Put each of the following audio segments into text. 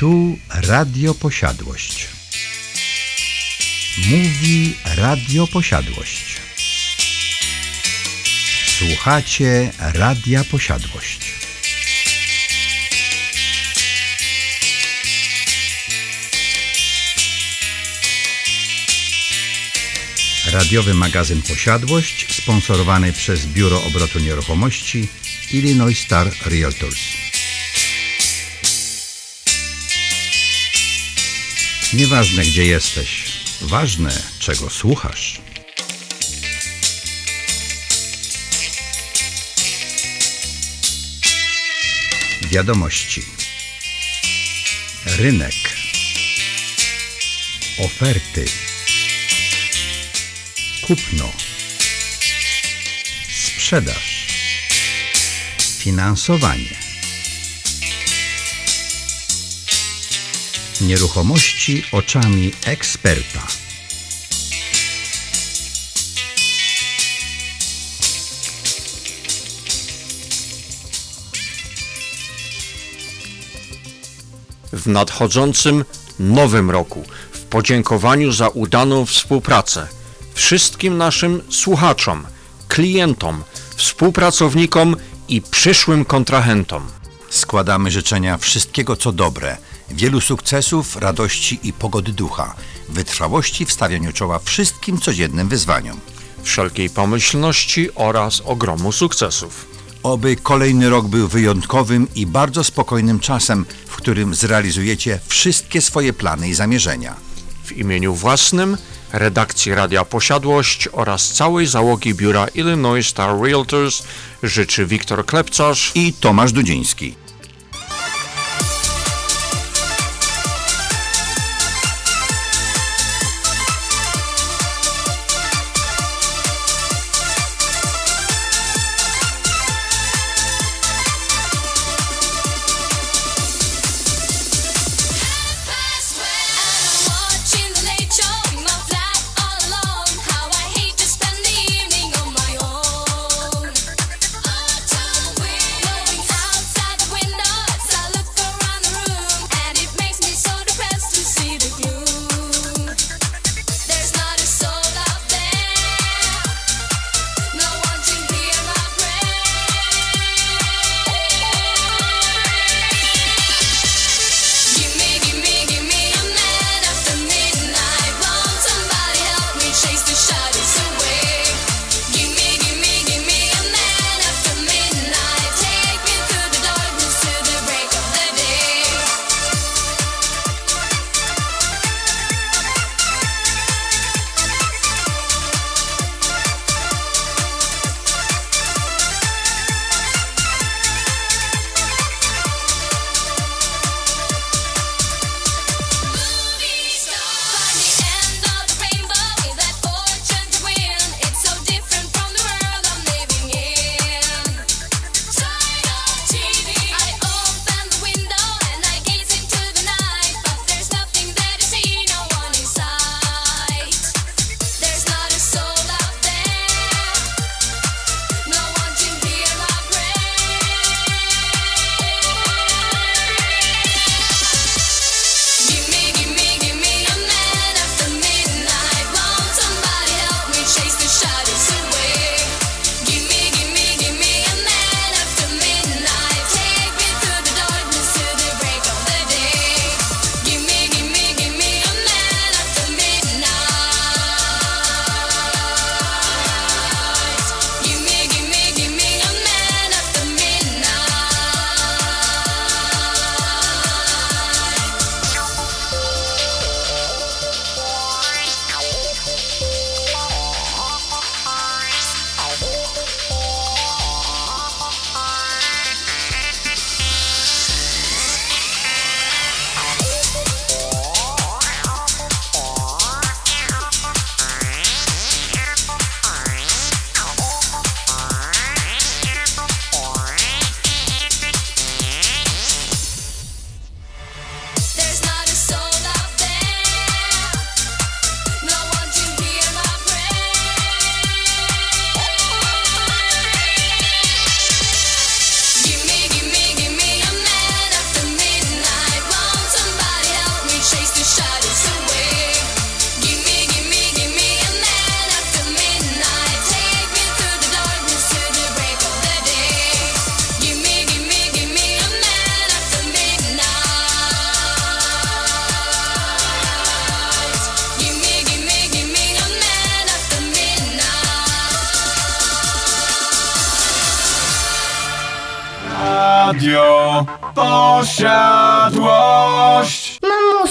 Tu Radio Posiadłość. Mówi Radio Posiadłość. Słuchacie Radia Posiadłość. Radiowy magazyn Posiadłość sponsorowany przez Biuro Obrotu Nieruchomości Illinois Star Realtors. Nieważne gdzie jesteś, ważne czego słuchasz. Wiadomości. Rynek. Oferty. Kupno. Sprzedaż. Finansowanie. Nieruchomości oczami eksperta. w nadchodzącym nowym roku w podziękowaniu za udaną współpracę wszystkim naszym słuchaczom, klientom, współpracownikom i przyszłym kontrahentom. Składamy życzenia wszystkiego co dobre, wielu sukcesów, radości i pogody ducha, wytrwałości w stawianiu czoła wszystkim codziennym wyzwaniom. Wszelkiej pomyślności oraz ogromu sukcesów. Oby kolejny rok był wyjątkowym i bardzo spokojnym czasem, w którym zrealizujecie wszystkie swoje plany i zamierzenia. W imieniu własnym, redakcji Radia Posiadłość oraz całej załogi biura Illinois Star Realtors życzy Wiktor Klepcarz I Tomasz Dudziński.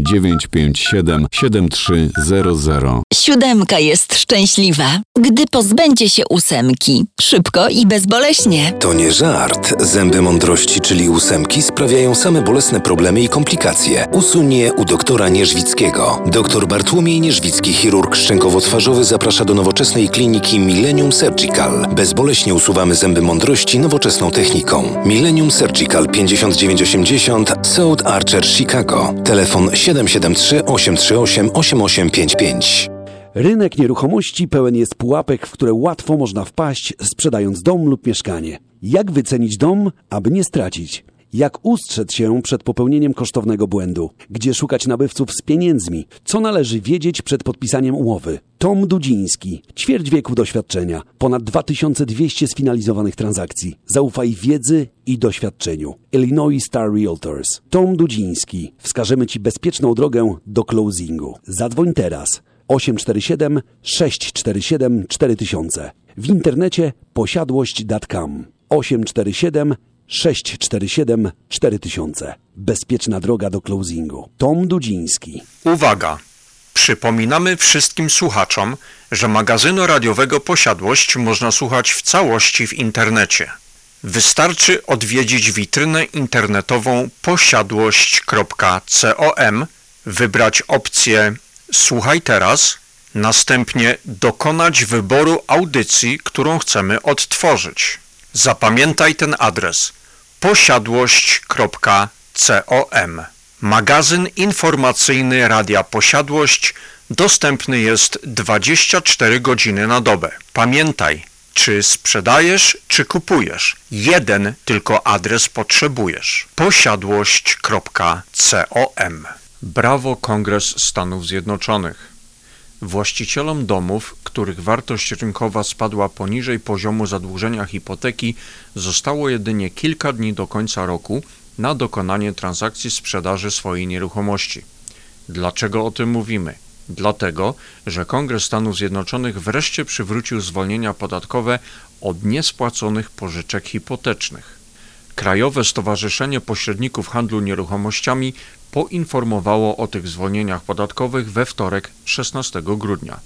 957 7300. Siódemka jest szczęśliwa, gdy pozbędzie się ósemki. Szybko i bezboleśnie. To nie żart. Zęby mądrości, czyli ósemki, sprawiają same bolesne problemy i komplikacje. Usuń je u doktora Nierzwickiego. Doktor Bartłomiej Nierzwicki, chirurg szczękowo-twarzowy, zaprasza do nowoczesnej kliniki Millennium Surgical. Bezboleśnie usuwamy zęby mądrości nowoczesną techniką. Millennium Surgical 5980 South Archer, Chicago. Telefon 773 838 8855. Rynek nieruchomości pełen jest pułapek, w które łatwo można wpaść, sprzedając dom lub mieszkanie. Jak wycenić dom, aby nie stracić? Jak ustrzec się przed popełnieniem kosztownego błędu? Gdzie szukać nabywców z pieniędzmi? Co należy wiedzieć przed podpisaniem umowy? Tom Dudziński, ćwierć wieku doświadczenia, ponad 2200 sfinalizowanych transakcji. Zaufaj wiedzy i doświadczeniu. Illinois Star Realtors. Tom Dudziński. Wskażemy Ci bezpieczną drogę do closingu. Zadzwoń teraz 847 647 4000. W internecie posiadłość.com 847 647 4000. Bezpieczna droga do closingu. Tom Dudziński. Uwaga! Przypominamy wszystkim słuchaczom, że magazynu radiowego Posiadłość można słuchać w całości w internecie. Wystarczy odwiedzić witrynę internetową posiadłość.com, wybrać opcję Słuchaj teraz, następnie dokonać wyboru audycji, którą chcemy odtworzyć. Zapamiętaj ten adres posiadłość.com. Magazyn informacyjny Radia Posiadłość dostępny jest 24 godziny na dobę. Pamiętaj, czy sprzedajesz, czy kupujesz. Jeden tylko adres potrzebujesz. posiadłość.com. Brawo Kongres Stanów Zjednoczonych. Właścicielom domów, których wartość rynkowa spadła poniżej poziomu zadłużenia hipoteki, zostało jedynie kilka dni do końca roku na dokonanie transakcji sprzedaży swojej nieruchomości. Dlaczego o tym mówimy? Dlatego, że Kongres Stanów Zjednoczonych wreszcie przywrócił zwolnienia podatkowe od niespłaconych pożyczek hipotecznych. Krajowe Stowarzyszenie Pośredników Handlu Nieruchomościami poinformowało o tych zwolnieniach podatkowych we wtorek 16 grudnia.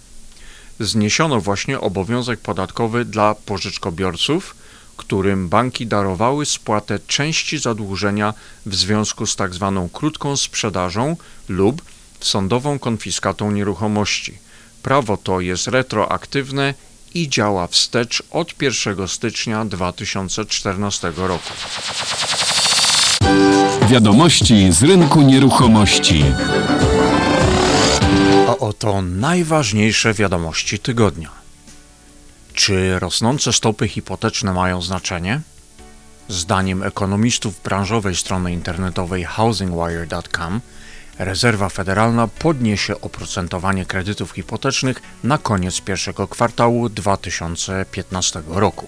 Zniesiono właśnie obowiązek podatkowy dla pożyczkobiorców, którym banki darowały spłatę części zadłużenia w związku z tzw. krótką sprzedażą lub sądową konfiskatą nieruchomości. Prawo to jest retroaktywne i działa wstecz od 1 stycznia 2014 roku. Wiadomości z rynku nieruchomości. A oto najważniejsze wiadomości tygodnia. Czy rosnące stopy hipoteczne mają znaczenie? Zdaniem ekonomistów branżowej strony internetowej housingwire.com Rezerwa Federalna podniesie oprocentowanie kredytów hipotecznych na koniec pierwszego kwartału 2015 roku.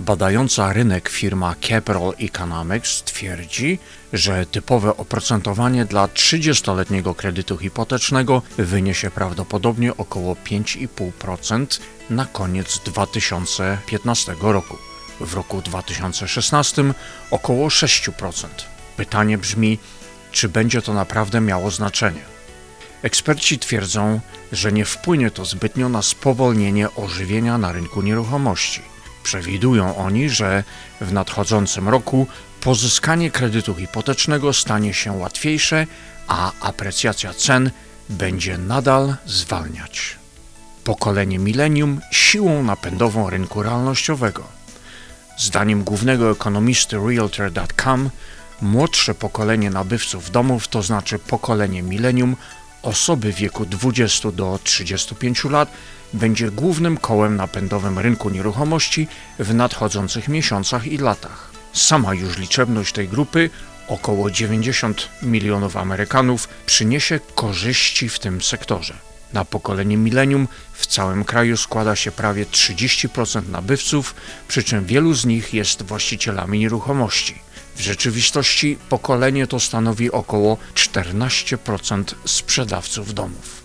Badająca rynek firma Capital Economics twierdzi, że typowe oprocentowanie dla 30-letniego kredytu hipotecznego wyniesie prawdopodobnie około 5,5% na koniec 2015 roku. W roku 2016 około 6%. Pytanie brzmi, czy będzie to naprawdę miało znaczenie? Eksperci twierdzą, że nie wpłynie to zbytnio na spowolnienie ożywienia na rynku nieruchomości. Przewidują oni, że w nadchodzącym roku Pozyskanie kredytu hipotecznego stanie się łatwiejsze, a aprecjacja cen będzie nadal zwalniać. Pokolenie milenium siłą napędową rynku realnościowego. Zdaniem głównego ekonomisty Realtor.com, młodsze pokolenie nabywców domów, to znaczy pokolenie milenium, osoby w wieku 20 do 35 lat, będzie głównym kołem napędowym rynku nieruchomości w nadchodzących miesiącach i latach. Sama już liczebność tej grupy, około 90 milionów Amerykanów, przyniesie korzyści w tym sektorze. Na pokolenie milenium w całym kraju składa się prawie 30% nabywców, przy czym wielu z nich jest właścicielami nieruchomości. W rzeczywistości pokolenie to stanowi około 14% sprzedawców domów.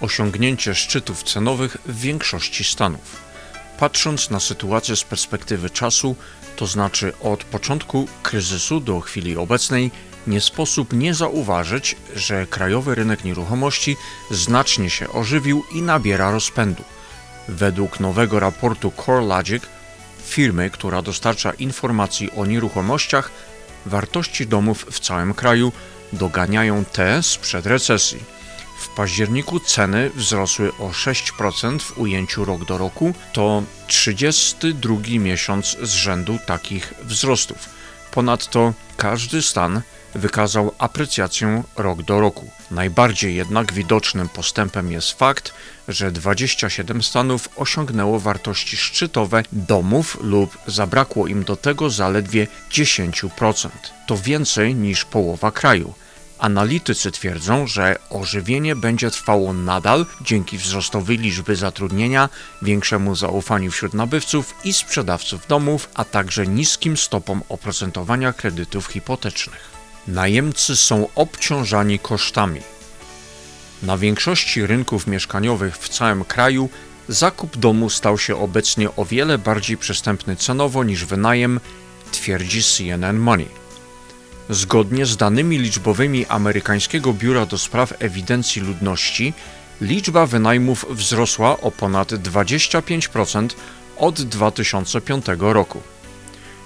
Osiągnięcie szczytów cenowych w większości stanów. Patrząc na sytuację z perspektywy czasu, to znaczy od początku kryzysu do chwili obecnej, nie sposób nie zauważyć, że krajowy rynek nieruchomości znacznie się ożywił i nabiera rozpędu. Według nowego raportu CoreLogic, firmy, która dostarcza informacji o nieruchomościach, wartości domów w całym kraju doganiają te sprzed recesji. W październiku ceny wzrosły o 6% w ujęciu rok do roku. To 32 miesiąc z rzędu takich wzrostów. Ponadto każdy stan wykazał aprecjację rok do roku. Najbardziej jednak widocznym postępem jest fakt, że 27 stanów osiągnęło wartości szczytowe domów lub zabrakło im do tego zaledwie 10%. To więcej niż połowa kraju. Analitycy twierdzą, że ożywienie będzie trwało nadal dzięki wzrostowi liczby zatrudnienia, większemu zaufaniu wśród nabywców i sprzedawców domów, a także niskim stopom oprocentowania kredytów hipotecznych. Najemcy są obciążani kosztami. Na większości rynków mieszkaniowych w całym kraju zakup domu stał się obecnie o wiele bardziej przystępny cenowo niż wynajem, twierdzi CNN Money. Zgodnie z danymi liczbowymi amerykańskiego Biura do Spraw Ewidencji Ludności, liczba wynajmów wzrosła o ponad 25% od 2005 roku.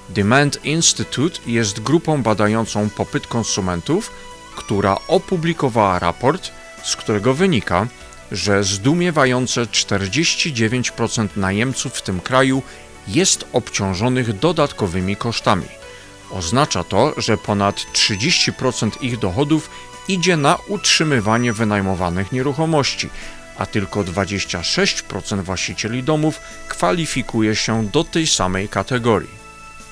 Demand Institute jest grupą badającą popyt konsumentów, która opublikowała raport, z którego wynika, że zdumiewające 49% najemców w tym kraju jest obciążonych dodatkowymi kosztami. Oznacza to, że ponad 30% ich dochodów idzie na utrzymywanie wynajmowanych nieruchomości, a tylko 26% właścicieli domów kwalifikuje się do tej samej kategorii.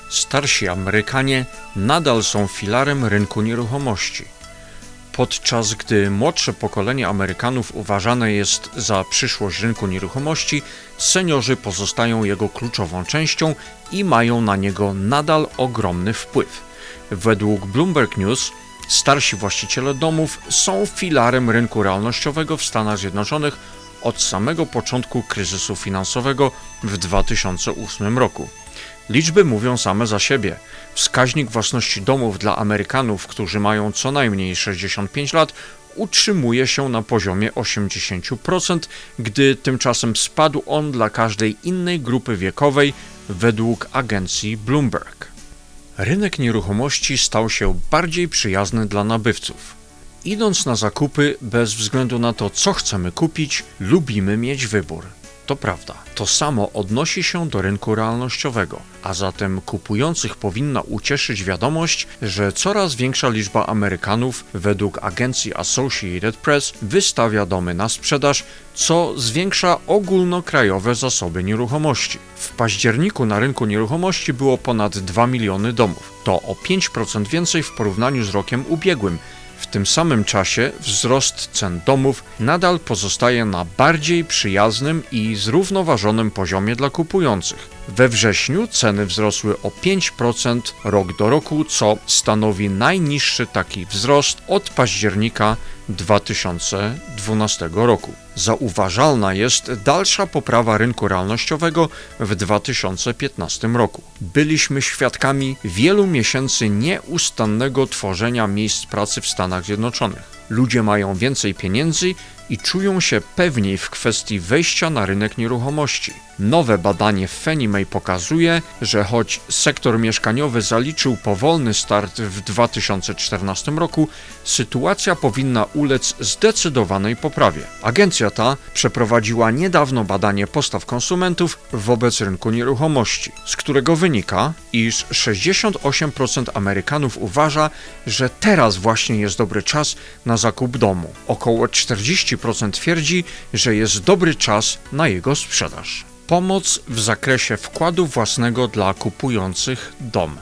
Starsi Amerykanie nadal są filarem rynku nieruchomości. Podczas gdy młodsze pokolenie Amerykanów uważane jest za przyszłość rynku nieruchomości, seniorzy pozostają jego kluczową częścią i mają na niego nadal ogromny wpływ. Według Bloomberg News starsi właściciele domów są filarem rynku realnościowego w Stanach Zjednoczonych od samego początku kryzysu finansowego w 2008 roku. Liczby mówią same za siebie. Wskaźnik własności domów dla Amerykanów, którzy mają co najmniej 65 lat, utrzymuje się na poziomie 80%, gdy tymczasem spadł on dla każdej innej grupy wiekowej według agencji Bloomberg. Rynek nieruchomości stał się bardziej przyjazny dla nabywców. Idąc na zakupy, bez względu na to, co chcemy kupić, lubimy mieć wybór. To prawda. To samo odnosi się do rynku realnościowego, a zatem kupujących powinna ucieszyć wiadomość, że coraz większa liczba Amerykanów według agencji Associated Press wystawia domy na sprzedaż, co zwiększa ogólnokrajowe zasoby nieruchomości. W październiku na rynku nieruchomości było ponad 2 miliony domów. To o 5% więcej w porównaniu z rokiem ubiegłym, w tym samym czasie wzrost cen domów nadal pozostaje na bardziej przyjaznym i zrównoważonym poziomie dla kupujących. We wrześniu ceny wzrosły o 5% rok do roku, co stanowi najniższy taki wzrost od października 2012 roku. Zauważalna jest dalsza poprawa rynku realnościowego w 2015 roku. Byliśmy świadkami wielu miesięcy nieustannego tworzenia miejsc pracy w Stanach Zjednoczonych. Ludzie mają więcej pieniędzy i czują się pewniej w kwestii wejścia na rynek nieruchomości. Nowe badanie Fannie pokazuje, że choć sektor mieszkaniowy zaliczył powolny start w 2014 roku, sytuacja powinna ulec zdecydowanej poprawie. Agencja ta przeprowadziła niedawno badanie postaw konsumentów wobec rynku nieruchomości, z którego wynika, iż 68% Amerykanów uważa, że teraz właśnie jest dobry czas na zakup domu. Około 40% twierdzi, że jest dobry czas na jego sprzedaż. Pomoc w zakresie wkładu własnego dla kupujących dom.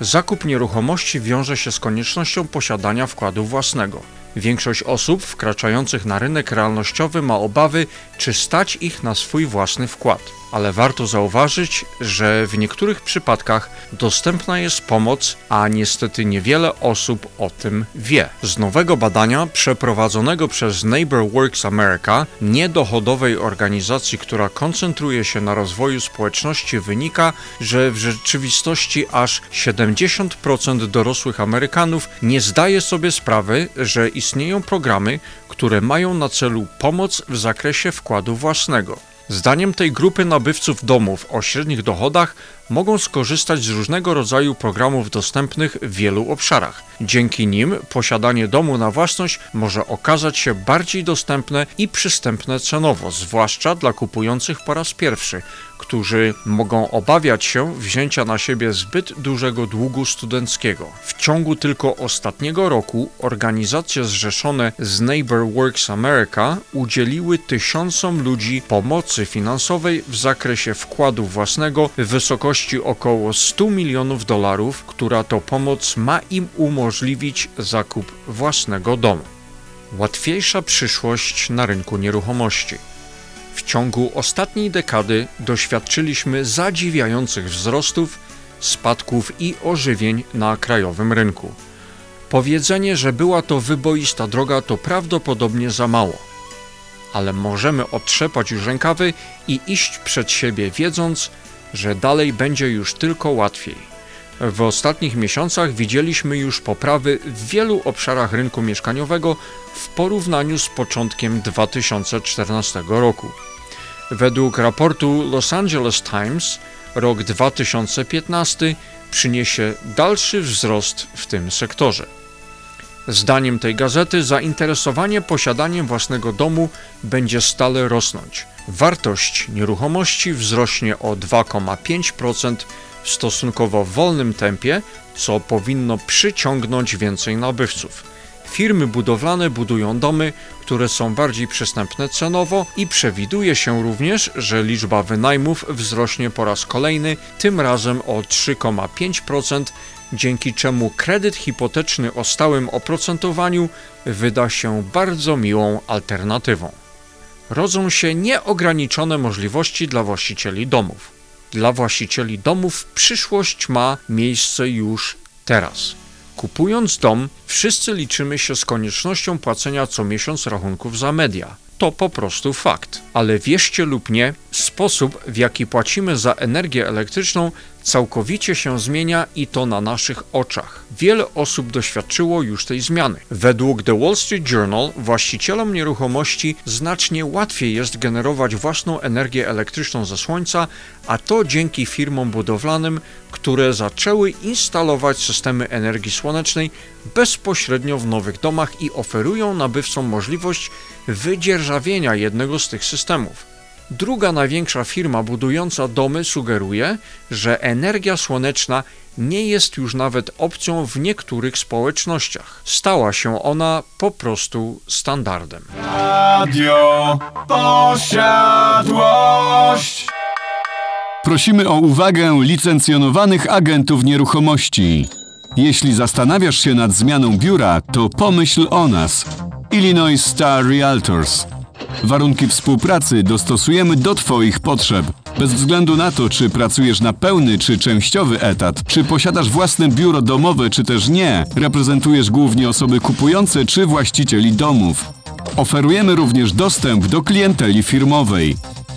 Zakup nieruchomości wiąże się z koniecznością posiadania wkładu własnego. Większość osób wkraczających na rynek realnościowy ma obawy, czy stać ich na swój własny wkład. Ale warto zauważyć, że w niektórych przypadkach dostępna jest pomoc, a niestety niewiele osób o tym wie. Z nowego badania przeprowadzonego przez Neighbor Works America, niedochodowej organizacji, która koncentruje się na rozwoju społeczności, wynika, że w rzeczywistości aż 70% dorosłych Amerykanów nie zdaje sobie sprawy, że istnieją programy, które mają na celu pomoc w zakresie wkładu własnego. Zdaniem tej grupy nabywców domów o średnich dochodach mogą skorzystać z różnego rodzaju programów dostępnych w wielu obszarach. Dzięki nim posiadanie domu na własność może okazać się bardziej dostępne i przystępne cenowo, zwłaszcza dla kupujących po raz pierwszy, którzy mogą obawiać się wzięcia na siebie zbyt dużego długu studenckiego. W ciągu tylko ostatniego roku organizacje zrzeszone z Neighbor Works America udzieliły tysiącom ludzi pomocy finansowej w zakresie wkładu własnego w wysokości około 100 milionów dolarów, która to pomoc ma im umożliwić zakup własnego domu. Łatwiejsza przyszłość na rynku nieruchomości. W ciągu ostatniej dekady doświadczyliśmy zadziwiających wzrostów, spadków i ożywień na krajowym rynku. Powiedzenie, że była to wyboista droga, to prawdopodobnie za mało. Ale możemy otrzepać już rękawy i iść przed siebie, wiedząc, że dalej będzie już tylko łatwiej. W ostatnich miesiącach widzieliśmy już poprawy w wielu obszarach rynku mieszkaniowego w porównaniu z początkiem 2014 roku. Według raportu Los Angeles Times rok 2015 przyniesie dalszy wzrost w tym sektorze. Zdaniem tej gazety zainteresowanie posiadaniem własnego domu będzie stale rosnąć. Wartość nieruchomości wzrośnie o 2,5% w stosunkowo wolnym tempie, co powinno przyciągnąć więcej nabywców. Firmy budowlane budują domy, które są bardziej przystępne cenowo i przewiduje się również, że liczba wynajmów wzrośnie po raz kolejny, tym razem o 3,5%, dzięki czemu kredyt hipoteczny o stałym oprocentowaniu wyda się bardzo miłą alternatywą. Rodzą się nieograniczone możliwości dla właścicieli domów. Dla właścicieli domów przyszłość ma miejsce już teraz. Kupując dom, wszyscy liczymy się z koniecznością płacenia co miesiąc rachunków za media. To po prostu fakt. Ale wierzcie lub nie, sposób w jaki płacimy za energię elektryczną całkowicie się zmienia i to na naszych oczach. Wiele osób doświadczyło już tej zmiany. Według The Wall Street Journal właścicielom nieruchomości znacznie łatwiej jest generować własną energię elektryczną ze słońca, a to dzięki firmom budowlanym, które zaczęły instalować systemy energii słonecznej bezpośrednio w nowych domach i oferują nabywcom możliwość wydzierżawienia jednego z tych systemów. Druga największa firma budująca domy sugeruje, że energia słoneczna nie jest już nawet opcją w niektórych społecznościach. Stała się ona po prostu standardem. Radio Posiadłość. Prosimy o uwagę licencjonowanych agentów nieruchomości. Jeśli zastanawiasz się nad zmianą biura, to pomyśl o nas. Illinois Star Realtors. Warunki współpracy dostosujemy do Twoich potrzeb. Bez względu na to, czy pracujesz na pełny czy częściowy etat, czy posiadasz własne biuro domowe, czy też nie, reprezentujesz głównie osoby kupujące czy właścicieli domów. Oferujemy również dostęp do klienteli firmowej.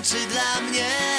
Tańczy dla mnie,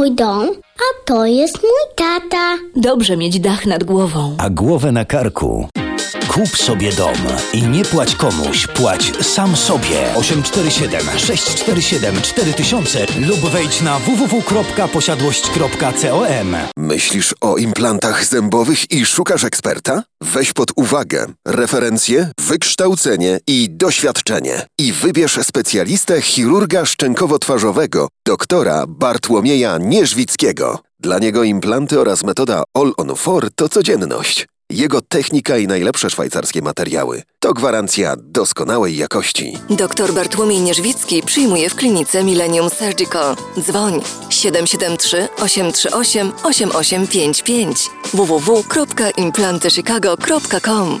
mój dom, a to jest mój tata. Dobrze mieć dach nad głową. a głowę na karku. Kup sobie dom i nie płać komuś, płać sam sobie. 847 647 4000 lub wejdź na www.posiadłość.com. Myślisz o implantach zębowych i szukasz eksperta? Weź pod uwagę referencje, wykształcenie i doświadczenie. I wybierz specjalistę chirurga szczękowo-twarzowego, doktora Bartłomieja Nierzwickiego. Dla niego implanty oraz metoda All on 4 to codzienność. Jego technika i najlepsze szwajcarskie materiały to gwarancja doskonałej jakości. Doktor Bartłomiej Nierzwicki przyjmuje w klinice Millennium Surgical. Dzwoń 773 838 8855 www.implantychicago.com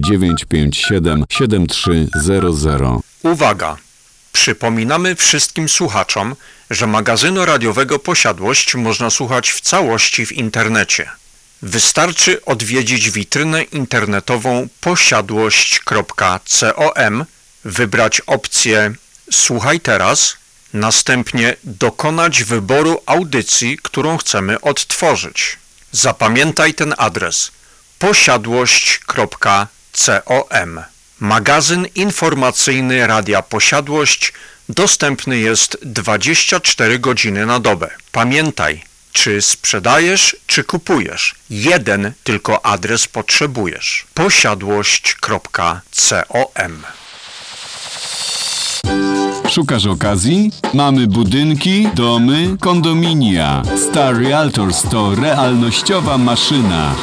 957 7300 Uwaga! Przypominamy wszystkim słuchaczom, że magazynu radiowego Posiadłość można słuchać w całości w internecie. Wystarczy odwiedzić witrynę internetową posiadłość.com, wybrać opcję Słuchaj teraz, następnie dokonać wyboru audycji, którą chcemy odtworzyć. Zapamiętaj ten adres posiadłość.com. Magazyn informacyjny Radia Posiadłość dostępny jest 24 godziny na dobę. Pamiętaj, czy sprzedajesz, czy kupujesz. Jeden tylko adres potrzebujesz. posiadłość.com. Szukasz okazji? Mamy budynki, domy, kondominia. Star Realtors to realnościowa maszyna.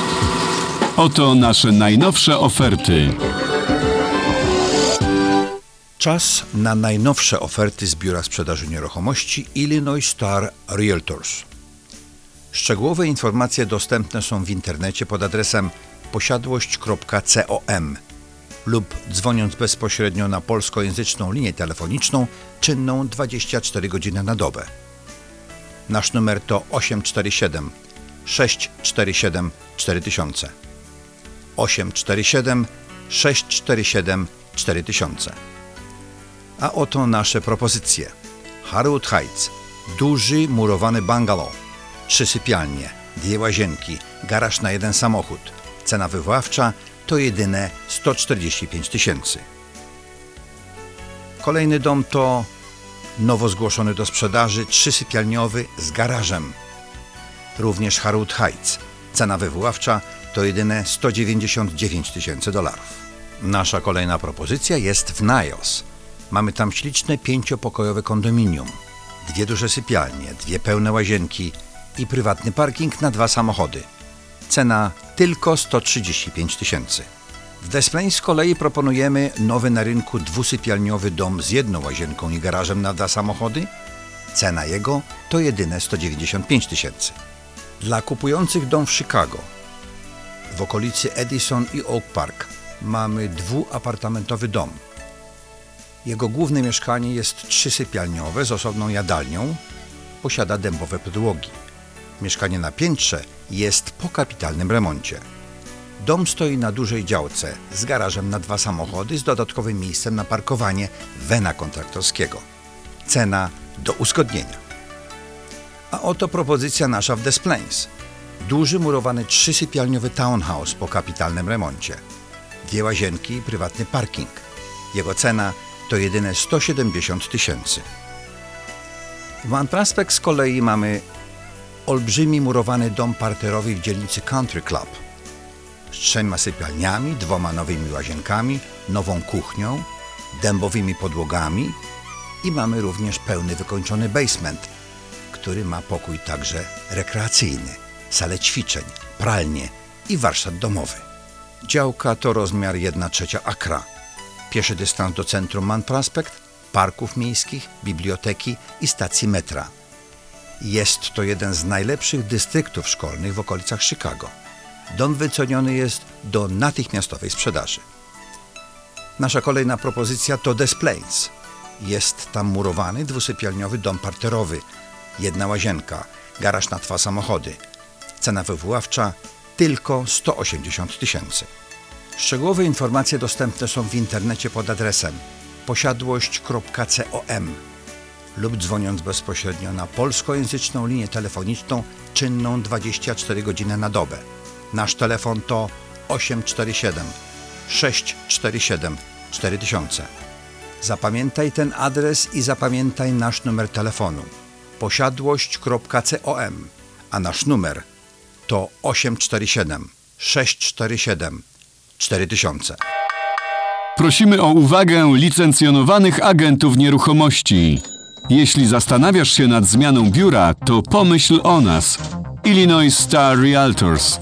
Oto nasze najnowsze oferty. Czas na najnowsze oferty z Biura Sprzedaży Nieruchomości Illinois Star Realtors. Szczegółowe informacje dostępne są w internecie pod adresem posiadłość.com lub dzwoniąc bezpośrednio na polskojęzyczną linię telefoniczną czynną 24 godziny na dobę. Nasz numer to 847 647 4000 847 647 4000 A oto nasze propozycje. Harwood Heights, duży murowany bungalow, trzy sypialnie, dwie łazienki, garaż na jeden samochód. Cena wywoławcza to jedyne 145 tysięcy. Kolejny dom to nowo zgłoszony do sprzedaży trzysypialniowy z garażem. Również Harwood Heights. Cena wywoławcza to jedyne 199 tysięcy dolarów. Nasza kolejna propozycja jest w Niles. Mamy tam śliczne pięciopokojowe kondominium, dwie duże sypialnie, dwie pełne łazienki i prywatny parking na dwa samochody. Cena tylko 135 tysięcy. W Des z kolei proponujemy nowy na rynku dwusypialniowy dom z jedną łazienką i garażem na dwa samochody. Cena jego to jedyne 195 tysięcy. Dla kupujących dom w Chicago, w okolicy Edison i Oak Park, mamy dwuapartamentowy dom. Jego główne mieszkanie jest trzysypialniowe z osobną jadalnią, posiada dębowe podłogi. Mieszkanie na piętrze jest po kapitalnym remoncie. Dom stoi na dużej działce z garażem na dwa samochody z dodatkowym miejscem na parkowanie wena kontraktorskiego. Cena do uzgodnienia. A oto propozycja nasza w Des Plaines. Duży murowany trzysypialniowy townhouse po kapitalnym remoncie. Dwie łazienki i prywatny parking. Jego cena to jedyne 170 tysięcy. W Van Prospect z kolei mamy olbrzymi murowany dom parterowy w dzielnicy Country Club z trzema sypialniami, dwoma nowymi łazienkami, nową kuchnią, dębowymi podłogami i mamy również pełny wykończony basement, który ma pokój także rekreacyjny, salę ćwiczeń, pralnię i warsztat domowy. Działka to rozmiar 1 trzecia akra. Pieszy dystans do centrum Man Prospect, parków miejskich, biblioteki i stacji metra. Jest to jeden z najlepszych dystryktów szkolnych w okolicach Chicago. Dom wyceniony jest do natychmiastowej sprzedaży. Nasza kolejna propozycja to Des Plaines. Jest tam murowany dwusypialniowy dom parterowy, jedna łazienka, garaż na dwa samochody. Cena wywoławcza tylko 180 tysięcy. Szczegółowe informacje dostępne są w internecie pod adresem posiadłość.com lub dzwoniąc bezpośrednio na polskojęzyczną linię telefoniczną czynną 24 godziny na dobę. Nasz telefon to 847 647 4000. Zapamiętaj ten adres i zapamiętaj nasz numer telefonu posiadłość.com, a nasz numer to 847 647 4000. Prosimy o uwagę licencjonowanych agentów nieruchomości. Jeśli zastanawiasz się nad zmianą biura, to pomyśl o nas. Illinois Star Realtors.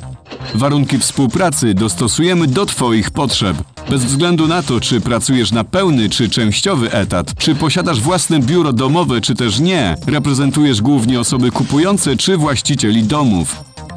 Warunki współpracy dostosujemy do Twoich potrzeb. Bez względu na to, czy pracujesz na pełny czy częściowy etat, czy posiadasz własne biuro domowe, czy też nie, reprezentujesz głównie osoby kupujące czy właścicieli domów.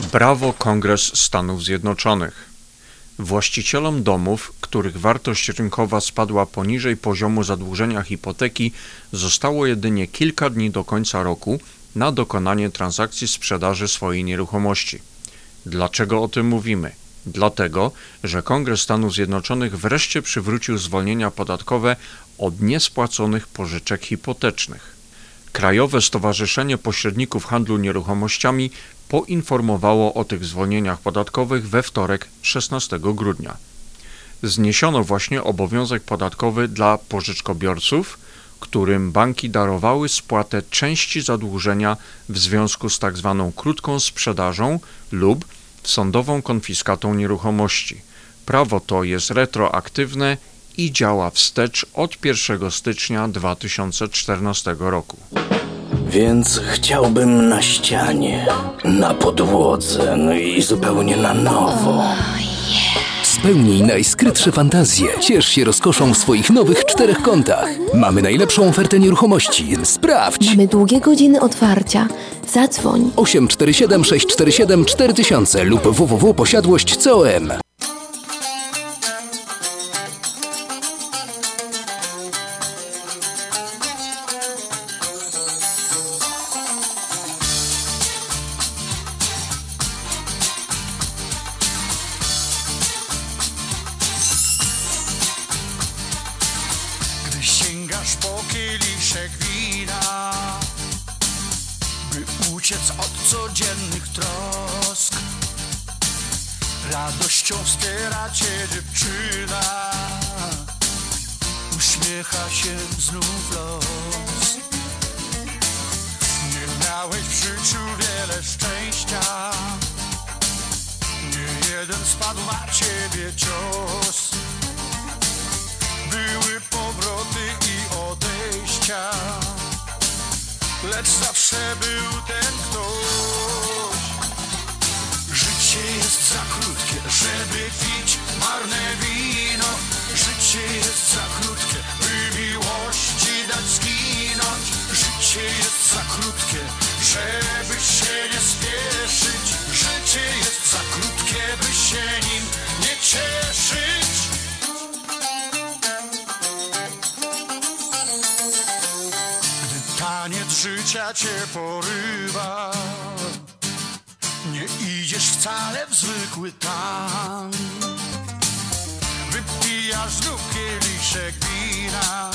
Brawo Kongres Stanów Zjednoczonych. Właścicielom domów, których wartość rynkowa spadła poniżej poziomu zadłużenia hipoteki, zostało jedynie kilka dni do końca roku na dokonanie transakcji sprzedaży swojej nieruchomości. Dlaczego o tym mówimy? Dlatego, że Kongres Stanów Zjednoczonych wreszcie przywrócił zwolnienia podatkowe od niespłaconych pożyczek hipotecznych. Krajowe Stowarzyszenie Pośredników Handlu Nieruchomościami poinformowało o tych zwolnieniach podatkowych we wtorek 16 grudnia. Zniesiono właśnie obowiązek podatkowy dla pożyczkobiorców, którym banki darowały spłatę części zadłużenia w związku z tzw. krótką sprzedażą lub sądową konfiskatą nieruchomości. Prawo to jest retroaktywne i działa wstecz od 1 stycznia 2014 roku. Więc chciałbym na ścianie, na podłodze, no i zupełnie na nowo. Spełnij najskrytsze fantazje. Ciesz się rozkoszą w swoich nowych czterech kątach. Mamy najlepszą ofertę nieruchomości. Sprawdź! Mamy długie godziny otwarcia. Zadzwoń. 847 647 4000 lub www.posiadłość.com życia cię porywa. Nie idziesz wcale w zwykły tan Wypijasz znów kieliszek wina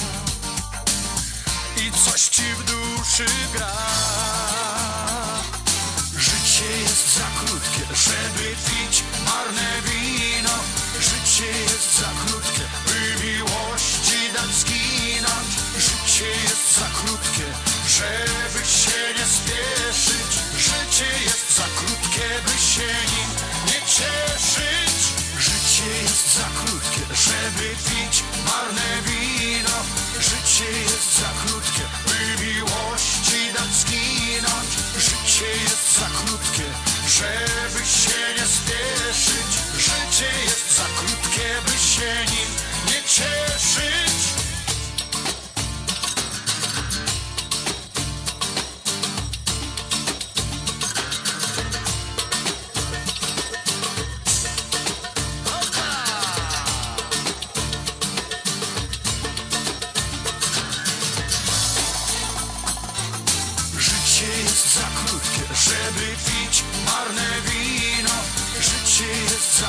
I coś ci w duszy gra. Życie jest za krótkie, żeby pić marne wino. Życie jest za krótkie, by miłości dać zginąć. Życie jest za krótkie, żeby się nie spieszyć. Życie jest za krótkie, by się nim nie cieszyć. Życie jest za krótkie, żeby pić marne wino. Życie jest za krótkie, by miłości dać zginąć. Życie jest za krótkie, żeby się nie spieszyć. Życie jest za krótkie, by się nim nie cieszyć pić marne wino Życie jest za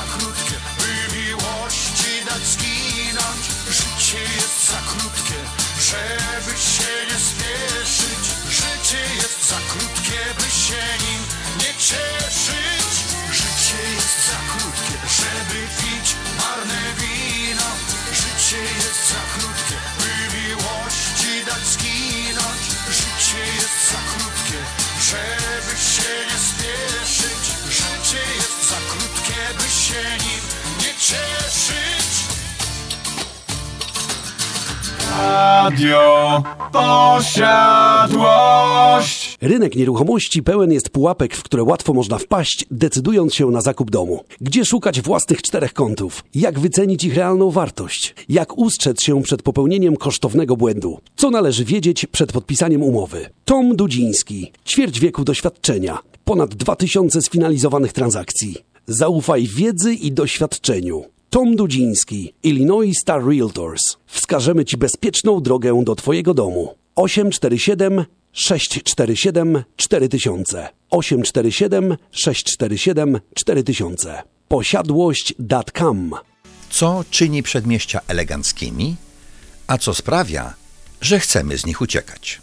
Radio Posiadłość. Rynek nieruchomości pełen jest pułapek, w które łatwo można wpaść, decydując się na zakup domu. Gdzie szukać własnych czterech kątów? Jak wycenić ich realną wartość? Jak ustrzec się przed popełnieniem kosztownego błędu? Co należy wiedzieć przed podpisaniem umowy? Tom Dudziński, ćwierć wieku doświadczenia, ponad 2000 sfinalizowanych transakcji. Zaufaj wiedzy i doświadczeniu. Tom Dudziński, Illinois Star Realtors. Wskażemy Ci bezpieczną drogę do Twojego domu. 847 647 4000 847 647 4000 posiadłość.com Co czyni przedmieścia eleganckimi, a co sprawia, że chcemy z nich uciekać?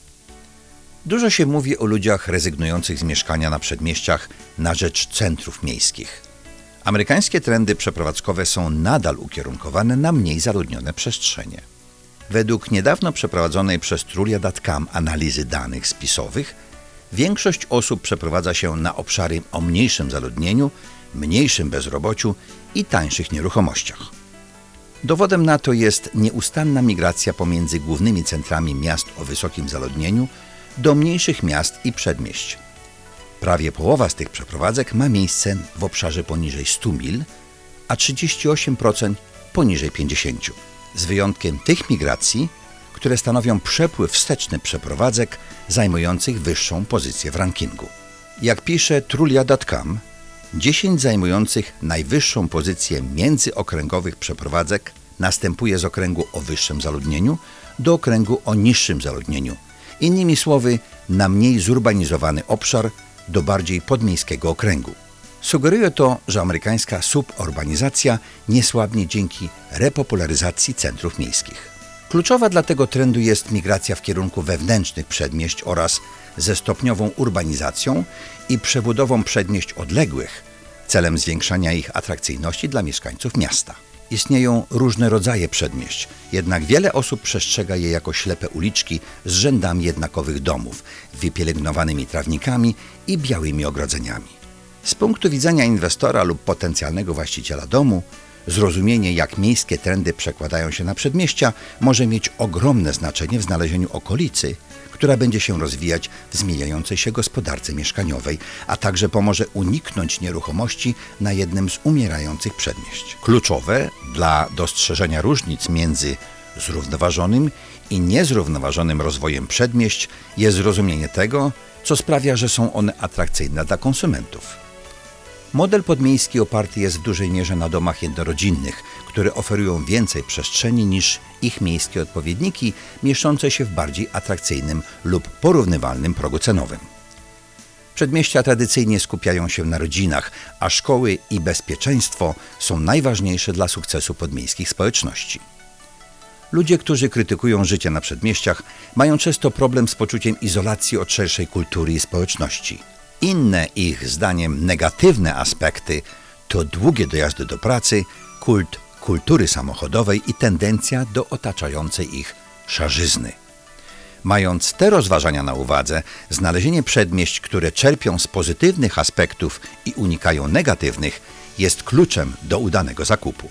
Dużo się mówi o ludziach rezygnujących z mieszkania na przedmieściach na rzecz centrów miejskich. Amerykańskie trendy przeprowadzkowe są nadal ukierunkowane na mniej zaludnione przestrzenie. Według niedawno przeprowadzonej przez Trulia.com analizy danych spisowych, większość osób przeprowadza się na obszary o mniejszym zaludnieniu, mniejszym bezrobociu i tańszych nieruchomościach. Dowodem na to jest nieustanna migracja pomiędzy głównymi centrami miast o wysokim zaludnieniu do mniejszych miast i przedmieść. Prawie połowa z tych przeprowadzek ma miejsce w obszarze poniżej 100 mil, a 38% poniżej 50. Z wyjątkiem tych migracji, które stanowią przepływ wsteczny przeprowadzek zajmujących wyższą pozycję w rankingu. Jak pisze Trulia.com, 10 zajmujących najwyższą pozycję międzyokręgowych przeprowadzek następuje z okręgu o wyższym zaludnieniu do okręgu o niższym zaludnieniu. Innymi słowy, na mniej zurbanizowany obszar do bardziej podmiejskiego okręgu. Sugeruje to, że amerykańska suburbanizacja nie słabnie dzięki repopularyzacji centrów miejskich. Kluczowa dla tego trendu jest migracja w kierunku wewnętrznych przedmieść oraz ze stopniową urbanizacją i przebudową przedmieść odległych celem zwiększania ich atrakcyjności dla mieszkańców miasta. Istnieją różne rodzaje przedmieść, jednak wiele osób przestrzega je jako ślepe uliczki z rzędami jednakowych domów, wypielęgnowanymi trawnikami i białymi ogrodzeniami. Z punktu widzenia inwestora lub potencjalnego właściciela domu, zrozumienie, jak miejskie trendy przekładają się na przedmieścia, może mieć ogromne znaczenie w znalezieniu okolicy, która będzie się rozwijać w zmieniającej się gospodarce mieszkaniowej, a także pomoże uniknąć nieruchomości na jednym z umierających przedmieść. Kluczowe dla dostrzeżenia różnic między zrównoważonym i niezrównoważonym rozwojem przedmieść jest zrozumienie tego, co sprawia, że są one atrakcyjne dla konsumentów. Model podmiejski oparty jest w dużej mierze na domach jednorodzinnych, które oferują więcej przestrzeni niż ich miejskie odpowiedniki, mieszczące się w bardziej atrakcyjnym lub porównywalnym progu cenowym. Przedmieścia tradycyjnie skupiają się na rodzinach, a szkoły i bezpieczeństwo są najważniejsze dla sukcesu podmiejskich społeczności. Ludzie, którzy krytykują życie na przedmieściach, mają często problem z poczuciem izolacji od szerszej kultury i społeczności. Inne ich zdaniem negatywne aspekty to długie dojazdy do pracy, kult kultury samochodowej i tendencja do otaczającej ich szarzyzny. Mając te rozważania na uwadze, znalezienie przedmieść, które czerpią z pozytywnych aspektów i unikają negatywnych, jest kluczem do udanego zakupu.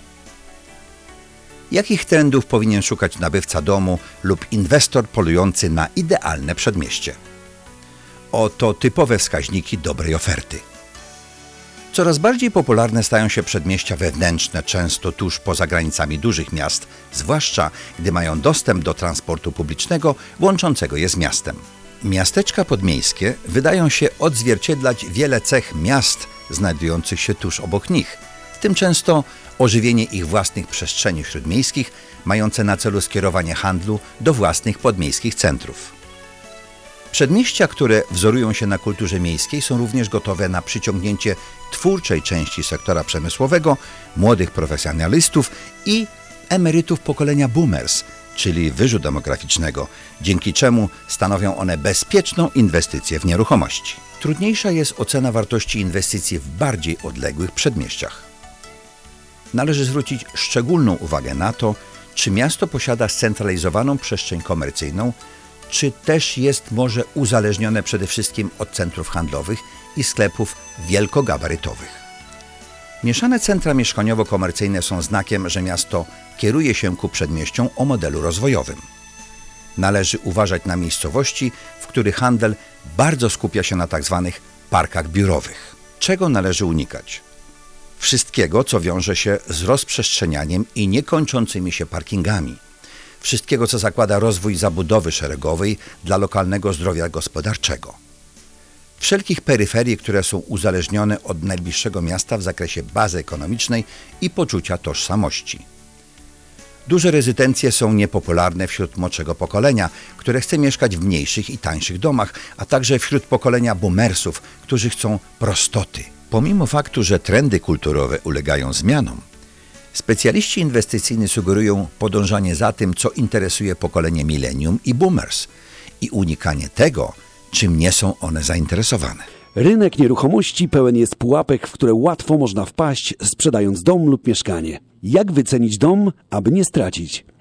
Jakich trendów powinien szukać nabywca domu lub inwestor polujący na idealne przedmieście? Oto typowe wskaźniki dobrej oferty. Coraz bardziej popularne stają się przedmieścia wewnętrzne, często tuż poza granicami dużych miast, zwłaszcza gdy mają dostęp do transportu publicznego łączącego je z miastem. Miasteczka podmiejskie wydają się odzwierciedlać wiele cech miast znajdujących się tuż obok nich, w tym często ożywienie ich własnych przestrzeni śródmiejskich, mające na celu skierowanie handlu do własnych podmiejskich centrów. Przedmieścia, które wzorują się na kulturze miejskiej, są również gotowe na przyciągnięcie twórczej części sektora przemysłowego, młodych profesjonalistów i emerytów pokolenia boomers, czyli wyżu demograficznego, dzięki czemu stanowią one bezpieczną inwestycję w nieruchomości. Trudniejsza jest ocena wartości inwestycji w bardziej odległych przedmieściach. Należy zwrócić szczególną uwagę na to, czy miasto posiada scentralizowaną przestrzeń komercyjną, czy też jest może uzależnione przede wszystkim od centrów handlowych i sklepów wielkogabarytowych. Mieszane centra mieszkaniowo-komercyjne są znakiem, że miasto kieruje się ku przedmieściom o modelu rozwojowym. Należy uważać na miejscowości, w których handel bardzo skupia się na tzw. parkach biurowych. Czego należy unikać? Wszystkiego, co wiąże się z rozprzestrzenianiem i niekończącymi się parkingami. Wszystkiego, co zakłada rozwój zabudowy szeregowej dla lokalnego zdrowia gospodarczego. Wszelkich peryferii, które są uzależnione od najbliższego miasta w zakresie bazy ekonomicznej i poczucia tożsamości. Duże rezydencje są niepopularne wśród młodszego pokolenia, które chce mieszkać w mniejszych i tańszych domach, a także wśród pokolenia boomersów, którzy chcą prostoty. Pomimo faktu, że trendy kulturowe ulegają zmianom, specjaliści inwestycyjni sugerują podążanie za tym, co interesuje pokolenie millennium i boomers i unikanie tego, czym nie są one zainteresowane. Rynek nieruchomości pełen jest pułapek, w które łatwo można wpaść, sprzedając dom lub mieszkanie. Jak wycenić dom, aby nie stracić?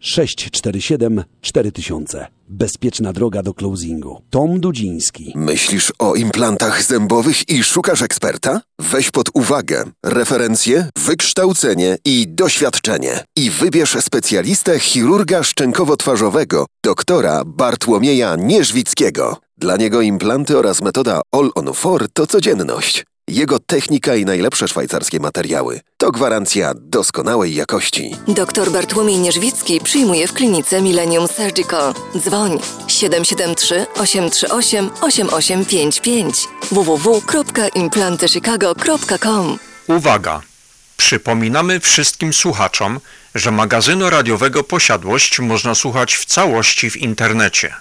647 4000. Bezpieczna droga do closingu. Tom Dudziński. Myślisz o implantach zębowych i szukasz eksperta? Weź pod uwagę referencje, wykształcenie i doświadczenie. I wybierz specjalistę chirurga szczękowo-twarzowego, doktora Bartłomieja Nierzwickiego. Dla niego implanty oraz metoda All on 4 to codzienność. Jego technika i najlepsze szwajcarskie materiały to gwarancja doskonałej jakości. Dr Bartłomiej Nierzwicki przyjmuje w klinice Millennium Surgical. Dzwoń 773 838 8855 www.implantychicago.com Uwaga! Przypominamy wszystkim słuchaczom, że magazynu radiowego Posiadłość można słuchać w całości w internecie.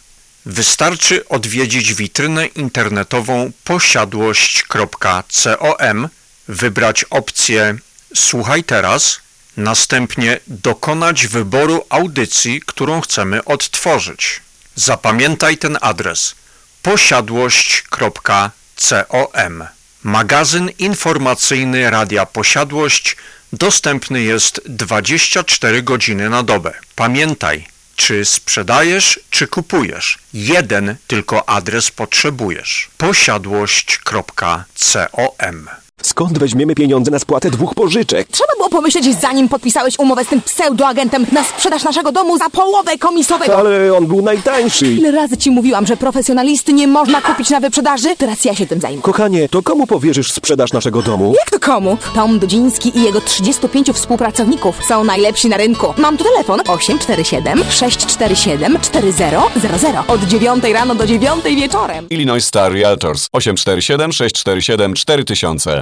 Wystarczy odwiedzić witrynę internetową posiadłość.com, wybrać opcję Słuchaj teraz, następnie dokonać wyboru audycji, którą chcemy odtworzyć. Zapamiętaj ten adres posiadłość.com. Magazyn informacyjny Radia Posiadłość dostępny jest 24 godziny na dobę. Pamiętaj, czy sprzedajesz, czy kupujesz. Jeden tylko adres potrzebujesz. posiadłość.com Skąd weźmiemy pieniądze na spłatę dwóch pożyczek? Trzeba było pomyśleć zanim podpisałeś umowę z tym pseudoagentem na sprzedaż naszego domu za połowę komisowego. Ale on był najtańszy. Ile razy ci mówiłam, że profesjonalisty nie można kupić na wyprzedaży? Teraz ja się tym zajmę. Kochanie, to komu powierzysz sprzedaż naszego domu? Jak to komu? Tom Dudziński i jego 35 współpracowników są najlepsi na rynku. Mam tu telefon 847 647 4000 od 9 rano do 9 wieczorem. Illinois Star Realtors 847 647 4000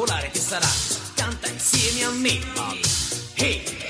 volare ti sarà, canta insieme a me. Hey.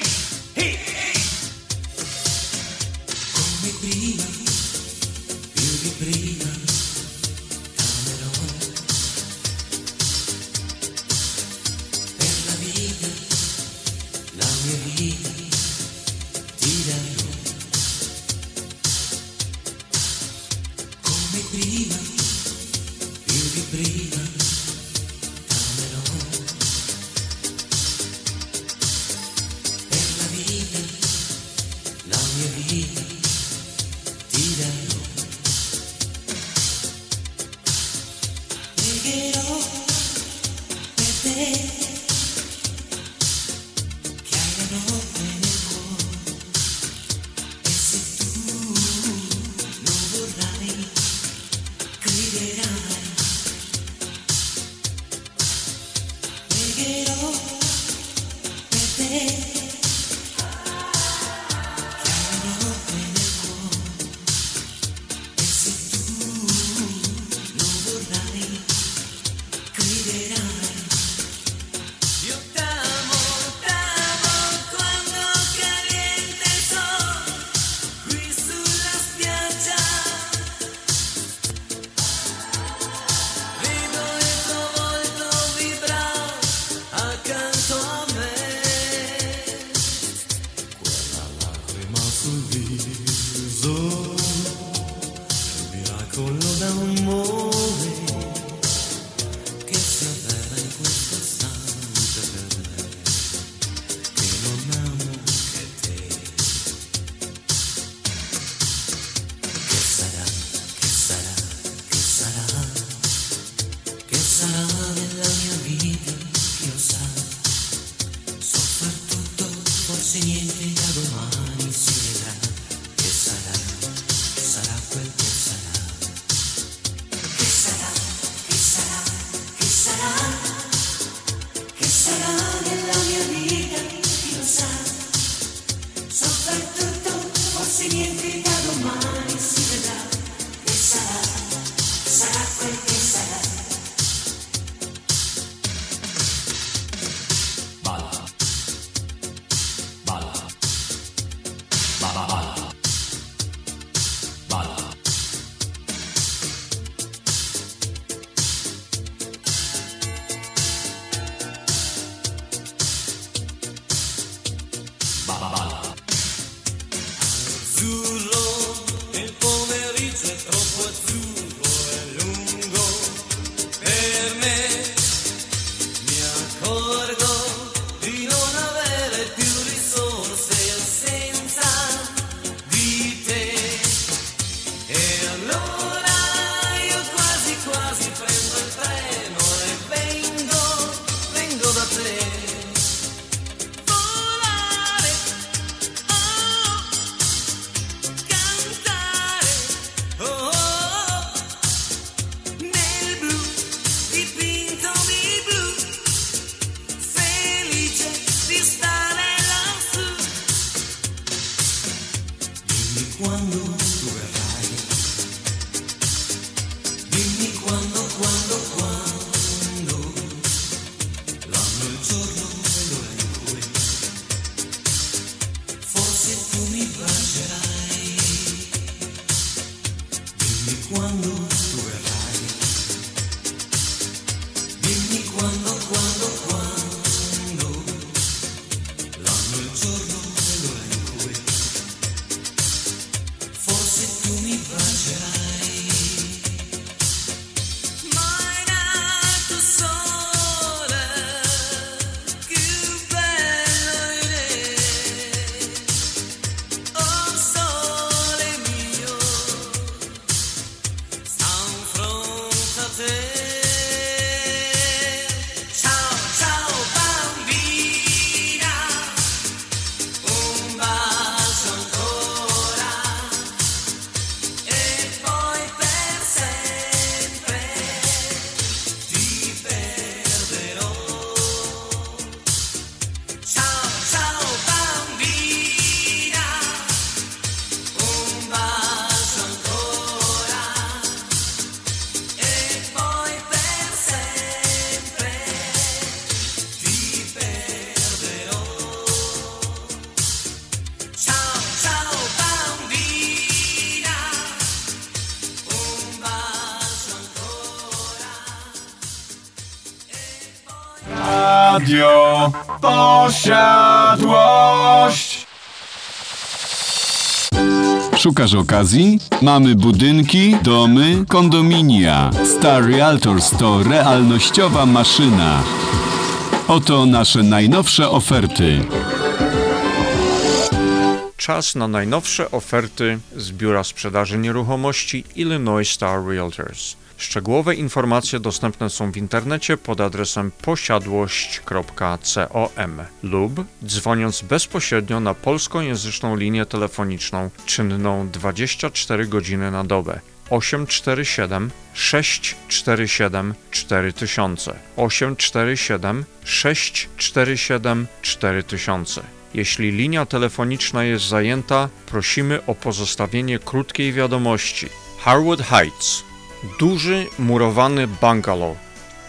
se niente da domani. cuando Szukasz okazji? Mamy budynki, domy, kondominia. Star Realtors to realnościowa maszyna. Oto nasze najnowsze oferty. Czas na najnowsze oferty z Biura Sprzedaży Nieruchomości Illinois Star Realtors. Szczegółowe informacje dostępne są w internecie pod adresem posiadłość.com lub dzwoniąc bezpośrednio na polskojęzyczną linię telefoniczną czynną 24 godziny na dobę 847 647 4000 847 647 4000 jeśli linia telefoniczna jest zajęta, prosimy o pozostawienie krótkiej wiadomości. Harwood Heights. Duży murowany bungalow.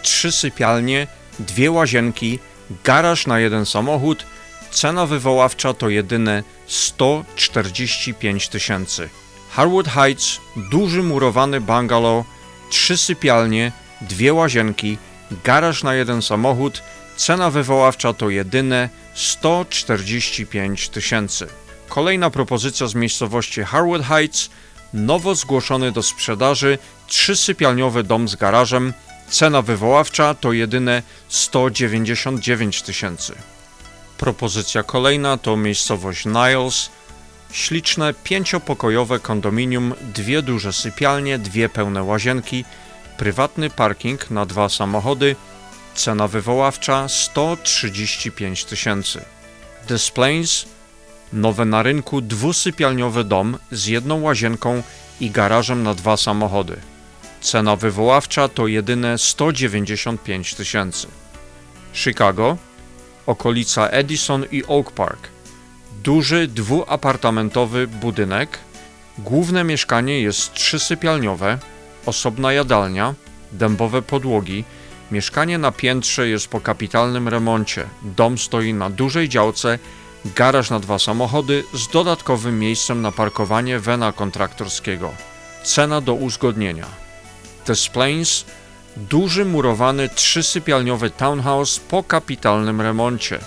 Trzy sypialnie, dwie łazienki, garaż na jeden samochód. Cena wywoławcza to jedyne 145 tysięcy. Harwood Heights. Duży murowany bungalow. Trzy sypialnie, dwie łazienki, garaż na jeden samochód. Cena wywoławcza to jedyne 145 tysięcy. Kolejna propozycja z miejscowości Harwood Heights. Nowo zgłoszony do sprzedaży trzysypialniowy dom z garażem. Cena wywoławcza to jedyne 199 tysięcy. Propozycja kolejna to miejscowość Niles. Śliczne pięciopokojowe kondominium, dwie duże sypialnie, dwie pełne łazienki, prywatny parking na dwa samochody. Cena wywoławcza 135 tysięcy. Des Plains nowy na rynku dwusypialniowy dom z jedną łazienką i garażem na dwa samochody. Cena wywoławcza to jedyne 195 tysięcy. Chicago, okolica Edison i Oak Park. Duży dwuapartamentowy budynek. Główne mieszkanie jest trzysypialniowe, osobna jadalnia, dębowe podłogi. Mieszkanie na piętrze jest po kapitalnym remoncie. Dom stoi na dużej działce, garaż na dwa samochody z dodatkowym miejscem na parkowanie wena kontraktorskiego. Cena do uzgodnienia. Des Plains duży murowany trzysypialniowy townhouse po kapitalnym remoncie.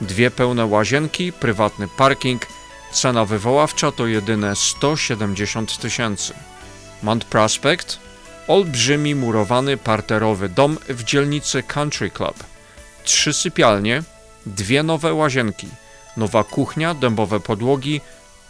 Dwie pełne łazienki, prywatny parking, cena wywoławcza to jedyne 170 tysięcy. Mount Prospect olbrzymi murowany parterowy dom w dzielnicy Country Club. Trzy sypialnie, dwie nowe łazienki, nowa kuchnia, dębowe podłogi,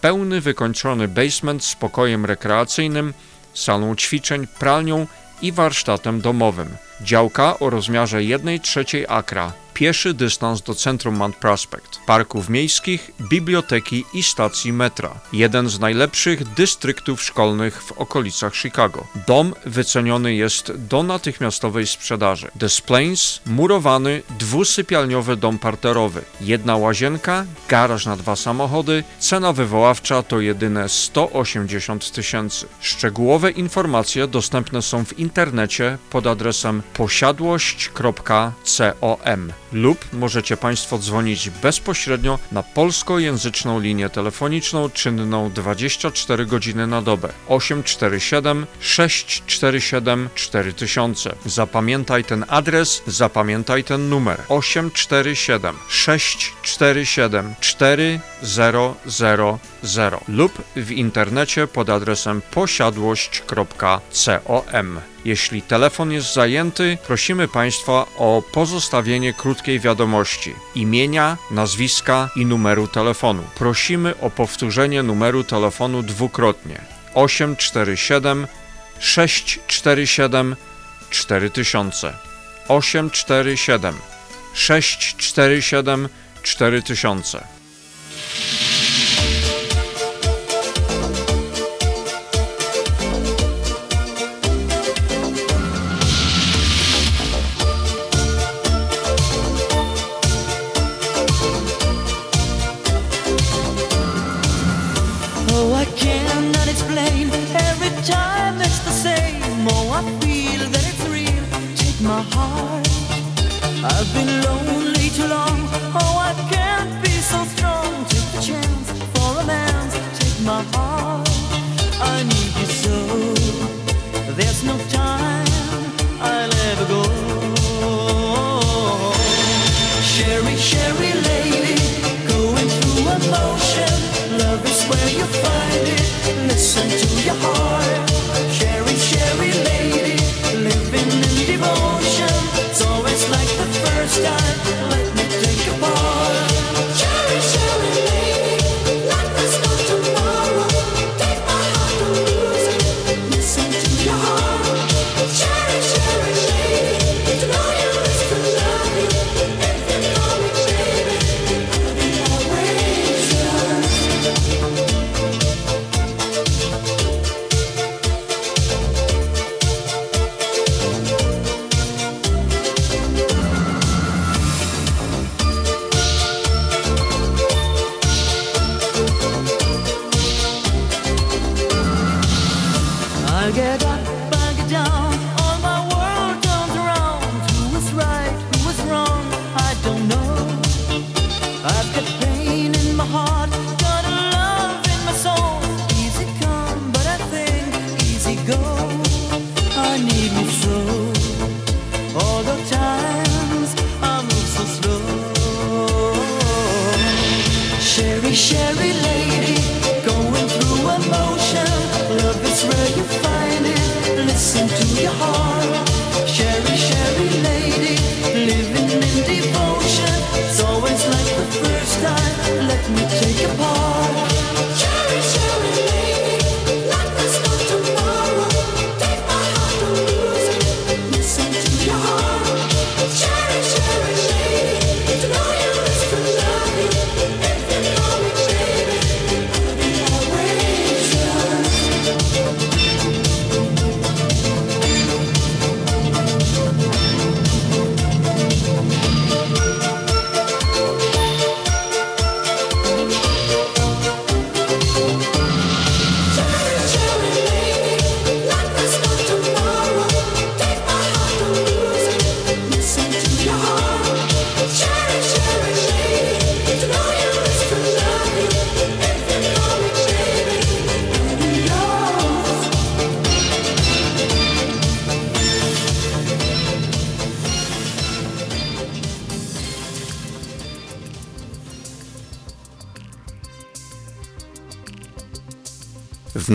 pełny wykończony basement z pokojem rekreacyjnym, salą ćwiczeń, pralnią i warsztatem domowym. Działka o rozmiarze 1 trzeciej akra, pieszy dystans do centrum Mount Prospect, parków miejskich, biblioteki i stacji metra. Jeden z najlepszych dystryktów szkolnych w okolicach Chicago. Dom wyceniony jest do natychmiastowej sprzedaży. Des Plains, murowany, dwusypialniowy dom parterowy, jedna łazienka, garaż na dwa samochody, cena wywoławcza to jedyne 180 tysięcy. Szczegółowe informacje dostępne są w internecie pod adresem posiadłość.com. lub możecie Państwo dzwonić bezpośrednio na polskojęzyczną linię telefoniczną czynną 24 godziny na dobę 847 647 4000. Zapamiętaj ten adres, zapamiętaj ten numer 847 647 4000 lub w internecie pod adresem posiadłość.com. Jeśli telefon jest zajęty, prosimy Państwa o pozostawienie krótkiej wiadomości, imienia, nazwiska i numeru telefonu. Prosimy o powtórzenie numeru telefonu dwukrotnie 847 647 4000 847 647 4000 I've been lonely too long.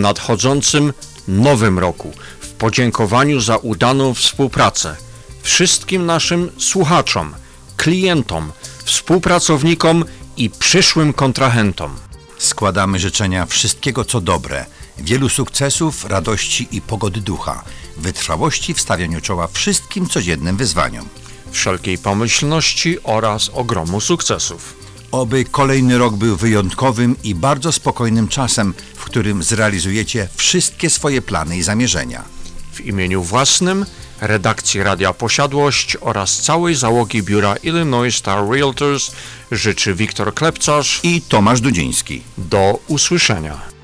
Nadchodzącym nowym roku, w podziękowaniu za udaną współpracę wszystkim naszym słuchaczom, klientom, współpracownikom i przyszłym kontrahentom. Składamy życzenia wszystkiego co dobre, wielu sukcesów, radości i pogody ducha, wytrwałości w stawianiu czoła wszystkim codziennym wyzwaniom. Wszelkiej pomyślności oraz ogromu sukcesów. Oby kolejny rok był wyjątkowym i bardzo spokojnym czasem, którym zrealizujecie wszystkie swoje plany i zamierzenia. W imieniu własnym, redakcji Radia Posiadłość oraz całej załogi biura Illinois Star Realtors życzy Wiktor Klepcarz i Tomasz Dudziński. Do usłyszenia.